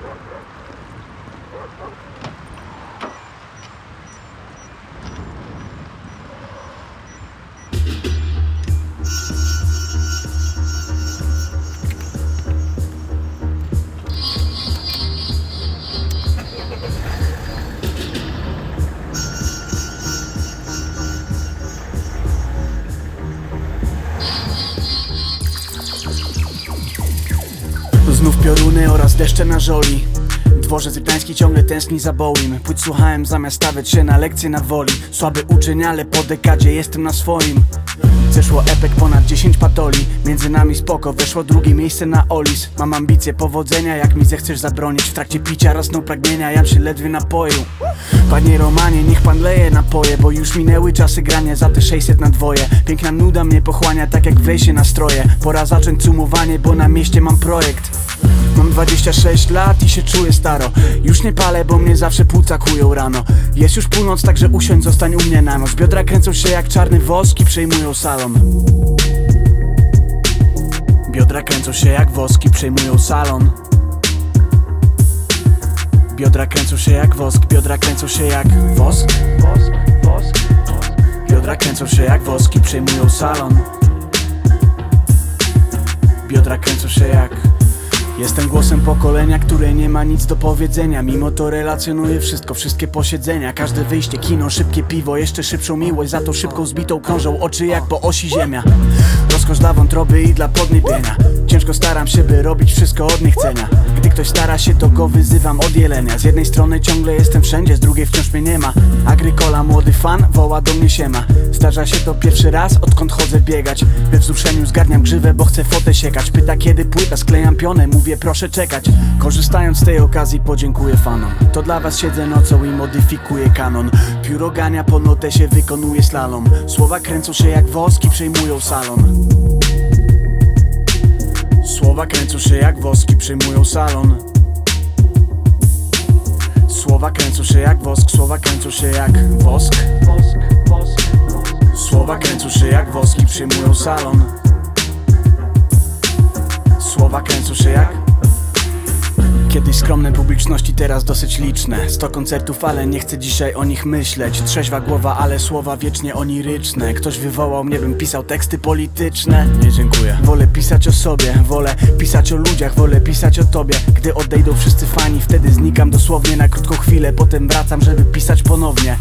Thank you. Bieguny oraz deszcze na żoli. Dworzec Gdański ciągle tęskni za Bołim Płyt słuchałem zamiast stawiać się na lekcje na woli. Słaby uczeń, ale po dekadzie jestem na swoim Zeszło epek ponad 10 patoli. Między nami spoko, weszło drugie miejsce na Olis. Mam ambicje powodzenia, jak mi zechcesz zabronić. W trakcie picia rosną pragnienia, jam się ledwie napoił. Panie Romanie, niech pan leje napoje Bo już minęły czasy grania za te 600 na dwoje. Piękna nuda mnie pochłania, tak jak w lejsie nastroje Pora zacząć cumowanie, bo na mieście mam projekt. Mam 26 lat i się czuję staro. Już nie palę, bo mnie zawsze płuca kują rano. Jest już północ, także usiądź, zostań u mnie na noc. Biodra kręcą się jak czarny wosk i przejmują salon Biodra kręcą się jak woski, przejmują salon. Biodra kręcą się jak wosk, biodra kręcą się jak Wosk, wosk, wosk. Biodra kręcą się jak woski, przejmują salon. Biodra kręcą się jak Jestem głosem pokolenia, które nie ma nic do powiedzenia. Mimo to relacjonuję wszystko, wszystkie posiedzenia. Każde wyjście, kino, szybkie piwo, jeszcze szybszą miłość. Za to szybką zbitą krążą oczy jak po osi ziemia. Rozkosz dla wątroby i dla podniebienia. Ciężko staram się, by robić wszystko od niechcenia. Gdy ktoś stara się, to go wyzywam od jelenia. Z jednej strony ciągle jestem wszędzie, z drugiej wciąż mnie nie ma. Agrykola, młody fan, woła do mnie siema. Zdarza się to pierwszy raz, odkąd chodzę biegać. We wzruszeniu zgarniam grzywę, bo chcę fotę siekać. Pyta kiedy płyta, sklejam pionę, mówię proszę czekać. Korzystając z tej okazji podziękuję fanom. To dla was siedzę nocą i modyfikuję kanon. Pióro gania po notę się wykonuje slalom. Słowa kręcą się jak woski, przejmują salon. Słowa kręcą się jak woski, przejmują salon. Słowa kręcą się jak wosk, słowa kręcą się jak wosk. Słowa kręcą się jak woski, przejmują salon Słowa kręcą się jak Kiedyś skromne publiczności, teraz dosyć liczne. Sto koncertów, ale nie chcę dzisiaj o nich myśleć. Trzeźwa głowa, ale słowa wiecznie oniryczne. Ktoś wywołał mnie, bym pisał teksty polityczne. Nie dziękuję. Wolę pisać o sobie, wolę pisać o ludziach Wolę pisać o tobie. Gdy odejdą wszyscy fani, wtedy znikam dosłownie na krótką chwilę. Potem wracam, żeby pisać ponownie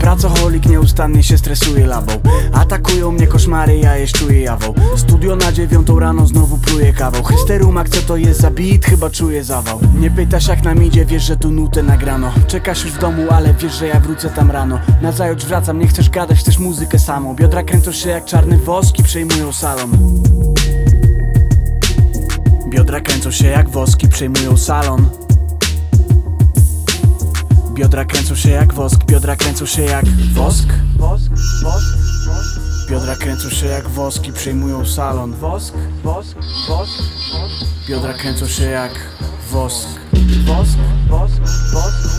Pracoholik nieustannie się stresuje lawą. Atakują mnie koszmary, ja je czuję jawą. Studio na dziewiątą rano znowu pluje kawą. Hysterumak co to jest za beat, chyba czuję zawał. Nie pytasz jak nam idzie, wiesz, że tu nutę nagrano. Czekasz już w domu, ale wiesz, że ja wrócę tam rano. Na zajutrz wracam, nie chcesz gadać, chcesz muzykę samą. Biodra kręcą się jak czarny wosk i przejmują salon. Biodra kręcą się jak woski, przejmują salon Biodra kręcą się jak wosk, biodra kręcą się jak wosk. Wosk, wosk, wosk. Biodra kręcą się jak woski, przejmują salon. Wosk, wosk, wosk, wosk. Biodra kręcą się jak wosk Wosk, wosk, wosk